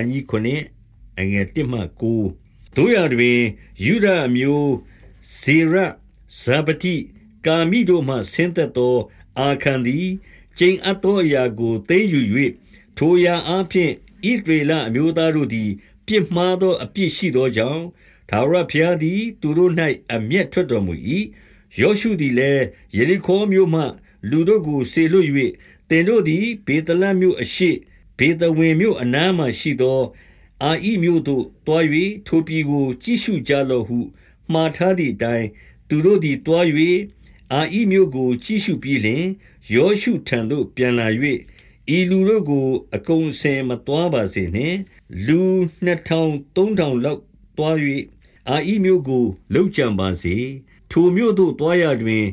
န်းကြီး9အငယ်1မှ9တို့ရတွင်ယူဒအမျိုးဇေရဇာပတိကာမိတို့မှဆင်းသက်သော အာခန်သည်ကျိန်အပ်သောအရာကိုသိမ်းယူ၍ထိုအရာအားဖြင့်ဣသရေလအမျိုးသားတို့သည် ပြစ်မှားသောအပြစ်ရှိသောကြောင့်ထာဝရဘုရားသည် သူတို့၌အမျက်ထွက်တော်မူ၏ယောရှုသည်လည်းယေရိခေါမြို့မှ လူတို့ကိုဆေလွတ်၍တင်တို့သည်ဘေသလမြို့အရှိ ဘေသဝင်မြို့အနားမှရှိသော အာဣမြို့သို့တွား၍ထိုပြည်ကို ကြည့်ရှုကြလော့ဟု မှားထားသည့်အတိုင်း သူတို့သည်တွား၍အာဣမြို့ကို ကြည့်ရှုပြီးလျှင် ယောရှုထံသို့ ပြန်လာ၍ဤလူတို့ကို အကုန်အစင်မတွားပါစေနှင့် လူနှစ်ထောင်သုံးထောင်လောက်တွား၍အာဣမြို့ကိုလှုပ်ကြံပါစေ ထိုမြို့သို့တွားရတွင်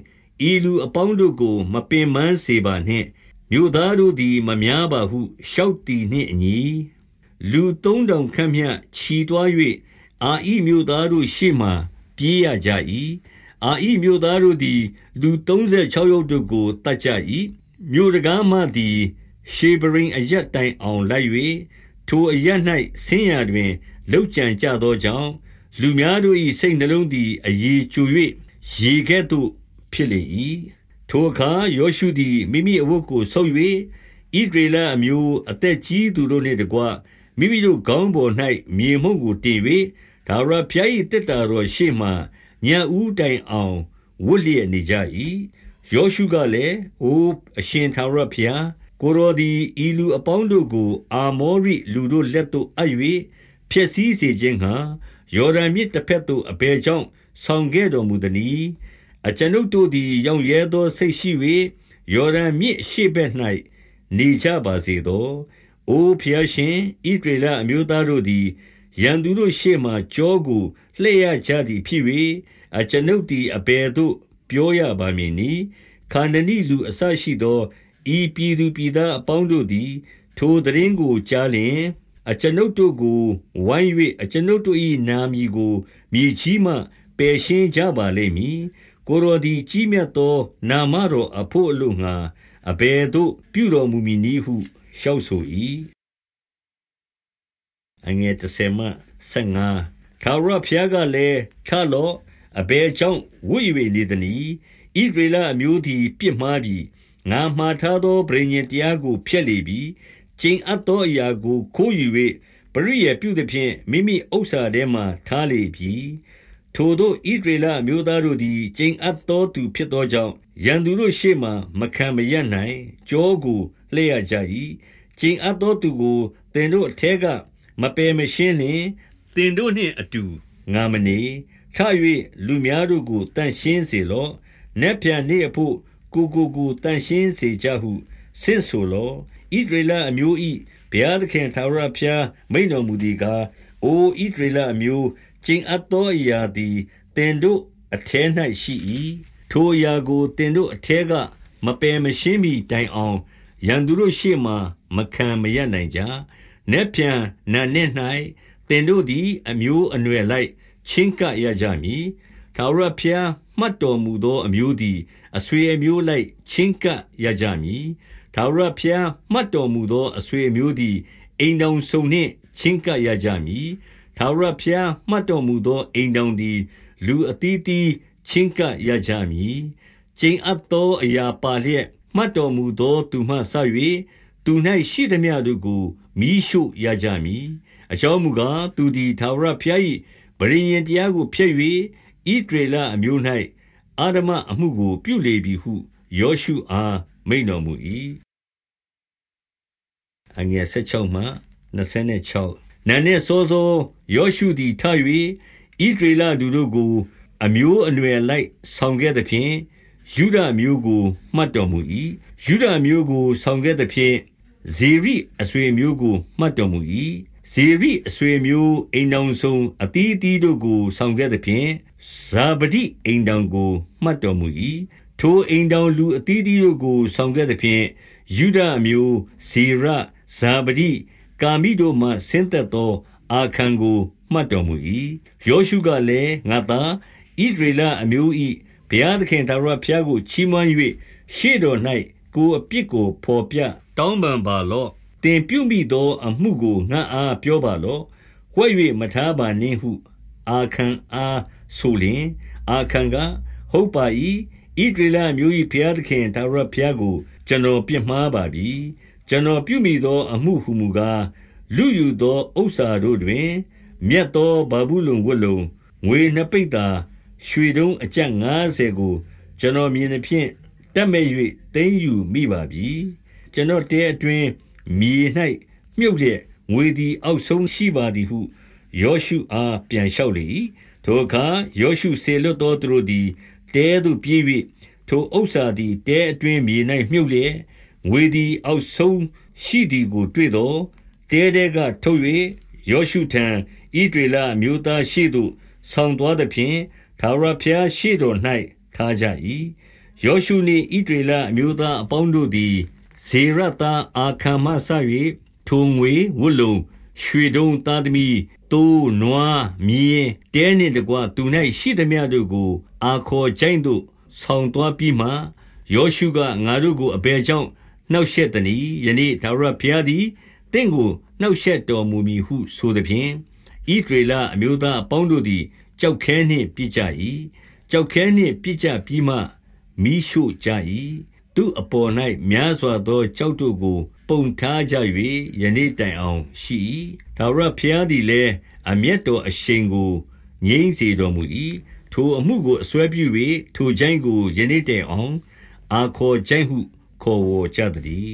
ဤလူအပေါင်းတို့ကို မပင်ပန်းစေပါနှင့် မြို့သားတို့သည် မများပါဟုရှောက်သည်နှင့်အညီလူသုံးထောင်ခန့်မျှချီတွား၍အာဣမြို့သားတို့ရှေ့မှပြေးရကြ၏အာဣမြို့သားတို့သည် လူ36ယောက်တို့ကိုတတ်ကြ၏မြို့တကားမှသည် ရှေဗရိန်အရက်တိုင်အောင်လိုက်၍ထိုအရက်၌ဆင်းရတွင်လောက်ကြံကြသောကြောင့်လူများတို့၏စိတ်နှလုံးသည်အည်ကျူ၍ရေကဲ့သို့ဖြစ်လေ၏ ထိုအခါယောရှုသည် မိမိအဝတ်ကိုဆုပ်၍ဣဒရေလအမျိုးအသက်ကြီးသူတို့နှင့်တကွမိမိတို့ခေါင်းပေါ်၌မြေမှုန့်ကိုတင်၍ဒါဝရဖျား၏တက်တာတော်ရှေ့မှညဦးတိုင်အောင်ဝတ်လျက်နေကြ၏ယောရှုကလည်းအိုအရှင်သာရဖျားကိုရောဒီဤလူအပေါင်းတို့ကို အာမောရိလူတို့လက်သို့အပ်၍ဖျက်ဆီးစေခြင်းဟံယော်ဒန်မြစ်တစ်ဖက်သို့အဘယ်ကြောင့်ဆောင်ခဲ့တော်မူသည်နီ အကျွန်ုပ်တို့သည် ရောင်ရဲသောစိတ်ရှိ၍ယော်ဒန်မြစ်ရှေ့ဘက်၌နေကြပါစေသော။အိုဖျားရှင်ဣဒရေလအမျိုးသားတို့သည် ရန်သူတို့ရှေ့မှကြောကိုလှည့်ရကြသည်ဖြစ်၍အကျွန်ုပ်သည် အဘယ်သို့ ပြောရပါမည်နည်း။ခန္ဒနိလူအစရှိသော ဤပြည်သူပြည်သားအပေါင်းတို့သည် ထိုသတင်းကိုကြားလျင် အကျွန်ုပ်တို့ကို ဝိုင်း၍အကျွန်ုပ်တို့၏နာမည်ကို မြေကြီးမှ ပယ်ရှင်းကြပါလိမ့်မည်။ ကိုယ်တော်သည် ကြီးမြတ်သော နာမတော်အဘို့အလိုငှါ အဘယ်သို့ ပြုတော်မူမည်နည်းဟု လျှောက်ဆို၏။ထာဝရဘုရားကလည်း၊ထလော့။အဘယ်ကြောင့် ဝပ်၍နေသနည်း။ဣသရေလအမျိုးသည် ပြစ်မှားပြီ။ငါမှာထားသော ပဋိညာဉ်တရားကို ဖျက်လေပြီ။ကျိန်အပ်သောအရာကို ခိုးယူ၍ပရိယာယ်ပြုသဖြင့် မိမိဥစ္စာထဲမှာ ထားလေပြီ။ ထိုသို့ဣသရေလအမျိုးသားတို့သည် ကျိန်အပ်သောသူဖြစ်သောကြောင့်၊ရန်သူတို့ရှေ့မှာ မခံမရပ်နိုင်။ကျောကို လှည့်ရကြ၏။ကျိန်အပ်သောသူကို သင်တို့အထဲက မပယ်မရှင်းလျှင် သင်တို့နှင့်အတူ ငါမနေ။ထ၍လူများတို့ကို သန့်ရှင်းစေလော့။နက်ဖြန်နေ့အဘို့ ကိုယ်ကိုကိုယ် သန့်ရှင်းစေကြဟု ဆင့်ဆိုလော့။ဣသရေလအမျိုး၏ဘုရားသခင် ထာဝရဘုရား မိန့်တော်မူသည်ကား၊အိုဣသရေလအမျိုး၊ ကျိန်အပ်သောအရာသည်သင်တို့အထဲ၌ရှိ၏။ထိုအရာကိုသင်တို့အထဲကမပယ်မရှင်းမှီတိုင်အောင်ရန်သူတို့ရှေ့မှာမခံမရပ်နိုင်ကြ။နက်ဖြန်နံနက်၌သင်တို့သည် အမျိုးအနွယ်အလိုက်ချဉ်းကပ်ရကြမည်။ထာဝရဘုရားမှတ်တော်မူသောအမျိုးသည်အဆွေအမျိုးအလိုက်ချဉ်းကပ်ရကြမည်။ထာဝရဘုရားမှတ်တော်မူသောအဆွေအမျိုးသည်အိမ်ထောင်စုံနှင့်ချဉ်းကပ်ရကြမည်။ ထာဝရဘုရားမှတ်တော်မူသောအိမ်ထောင်သည် လူအသီးသီးချဉ်းကပ်ရကြမည်။ကျိန်အပ်သောအရာပါလျက်မှတ်တော်မူသောသူမှစ၍သူ၌ရှိသမျှတို့ကိုမီးရှို့ရကြမည်။အကြောင်းမူကား၊သူသည်ထာဝရဘုရား၏ပဋိညာဉ်တရားကိုဖျက်၍ဣသရေလအမျိုး၌အဓမ္မအမှုကို ပြုလေပြီဟုယောရှုအားမိန့်တော်မူ၏။16 နံနက်စောစောယောရှုသည်ထ၍ဣသရေလလူတို့ကို အမျိုးအနွယ်အလိုက်ဆောင်ခဲ့သဖြင့်ယုဒအမျိုးကိုမှတ်တော်မူ၏။ယုဒအမျိုးကို ဆောင်ခဲ့သဖြင့်ဇေရိအဆွေအမျိုးကိုမှတ်တော်မူ၏။ဇေရိအဆွေအမျိုးအိမ်ထောင်စုံအသီးအသီးတို့ကို ဆောင်ခဲ့သဖြင့်ဇာဗဒိအိမ်ထောင်ကိုမှတ်တော်မူ၏။ထိုအိမ်ထောင်လူအသီးအသီးတို့ကို ဆောင်ခဲ့သဖြင့်ယုဒအမျိုးဇေရ၊ဇာဗဒိ၊ ကာမိတို့မှဆင်းသက်သော အာခန်ကို မှတ်တော်မူ၏။ယောရှုကလည်း၊ငါ့သား၊ဣသရေလအမျိုး၏ဘုရားသခင် ထာဝရဘုရားကို ချီးမွမ်း၍ရှေ့တော်၌ကိုယ်အပြစ်ကို ဘော်ပြတောင်းပန်ပါလော့။သင်ပြုမိသော အမှုကို ငါအားပြောပါလော့ ဝှက်၍မထားပါနှင့်ဟု အာခံအားဆိုလျင် အာခံက ဟုတ်ပါ၏ဣဒရလမျိုး၏ဘုရားသခင်သာရဘုရားကို ကျွန်တော်ပြစ်မှားပါပြီ ကျွန်တော်ပြုမိသောအမှုဟုမူကားလူယူသောဥစ္စာတို့တွင် မြတ်သောဘာဘူးလုံဝတ်လုံ ငွေနှစ်ပိတ်သာရွှေတုံးအကျပ်90ကို ကျွန်တော်မြင်သည်ဖြင့်တတ်မဲ့၍သိမ်းယူမိပါပြီ ကျွန်တော်တဲအတွင်း မြေ၌မြုပ်လျက် ငွေသည် အောက်ဆုံးရှိပါသည်ဟု ယောရှုအား ပြန်လျှောက်လေ၏ထိုအခါ ယောရှုဆေလွတ်သောသူတို့သည် တဲသို့ပြေး၍ထိုဥစ္စာသည် တဲအတွင်းမြေ၌မြုပ်လျက် ငွေသည်အောက်ဆုံးရှိသည်ကိုတွေ့သောတဲတဲကထုတ်၍ယောရှုထံဣဒေလမျိုးသားရှိသို့ဆောင်သွားသဖြင့်သာရဖျားရှိတော်၌ထားကြ၏ယောရှုနှင့်ဣဒေလအမျိုးသားအပေါင်းတို့သည်ဇေရတာအာခံမဆ၍ထိုငွေဝတ်လုံရွှေတုံးသားသမီးတိုးနွားမြင်းတဲနှင့်တကွသူ၌ရှိသမျှတို့ကို အာခေါ်ကြိုင်းသို့ဆောင်သွားပြီးမှယောရှုကငါတို့ကိုအဘယ်ကြောင့် နှောက်ရှက်သည်ယနေ့ဒါဝရဘုရားသည်တင့်ကိုနှောက်ရှက်တော်မူမည်ဟုဆိုသည်ဖြင့်ဣဒရေလအမျိုးသားအပေါင်းတို့သည်ကြောက်ခဲနှင့်ပြစ်ကြ၏ကြောက်ခဲနှင့်ပြစ်ကြပြီးမှမိရှို့ကြ၏သူအပေါ်၌များစွာသောကြောက်တို့ကို ပုံထားကြ၍ယနေ့တိုင်အောင်ရှိ၏ဒါဝရဘုရားသည်လည်းအမျက်တော်အရှိန်ကိုငြိမ့်စေတော်မူ၏ထိုအမှုကိုအစွဲပြု၍ထိုချိုင်းကိုယနေ့တိုင်အောင်အာခေါ်ချိုင်းဟု ခေါ်ဝေါ်ကြသည်